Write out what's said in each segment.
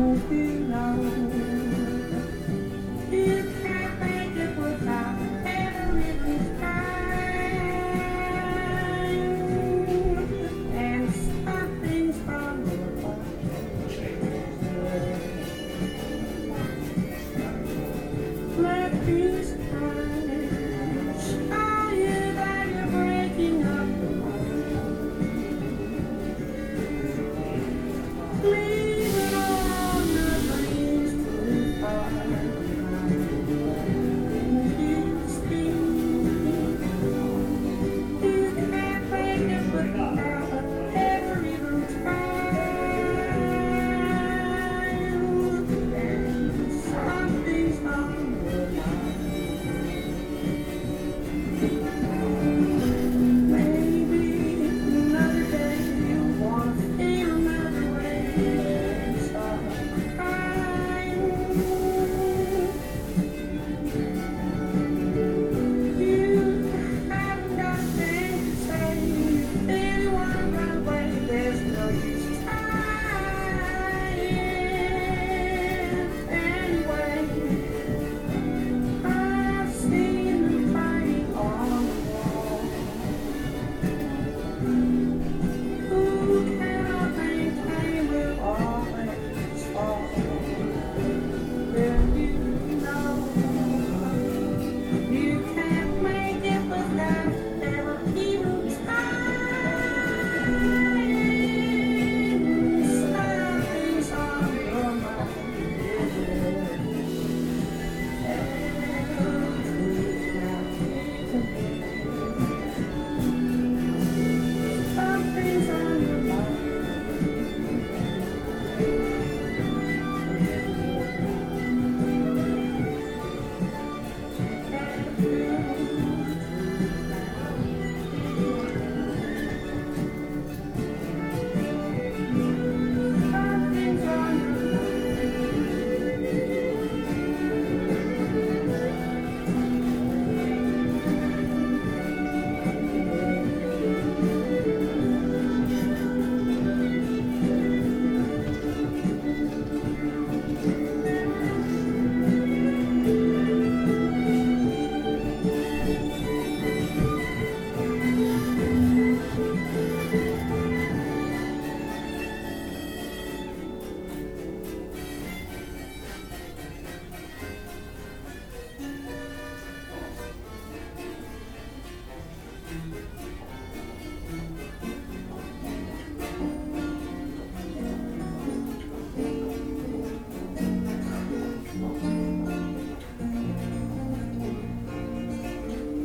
who belongs.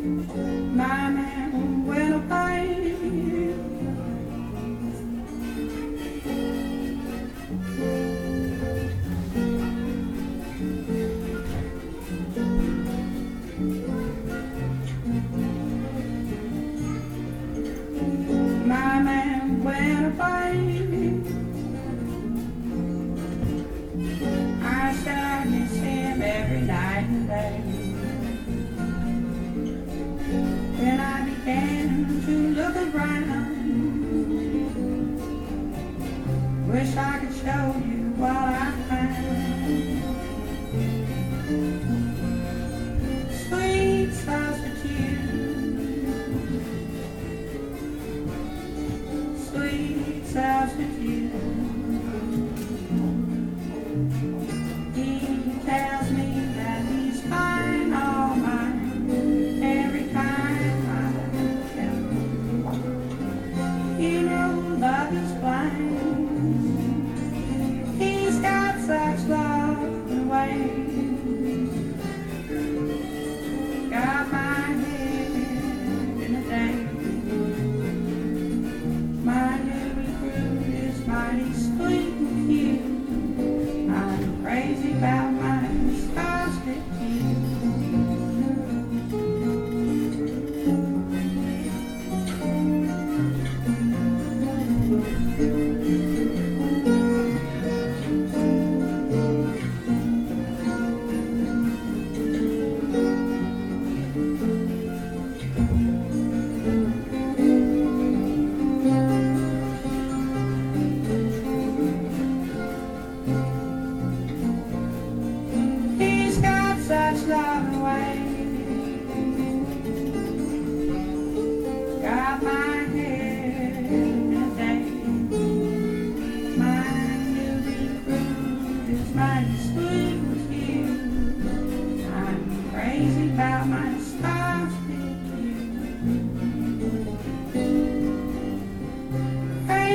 My man went about. Wish I could show you what I found. Sweet substitute. Sweet substitute.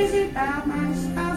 visitar mais tarde. Tá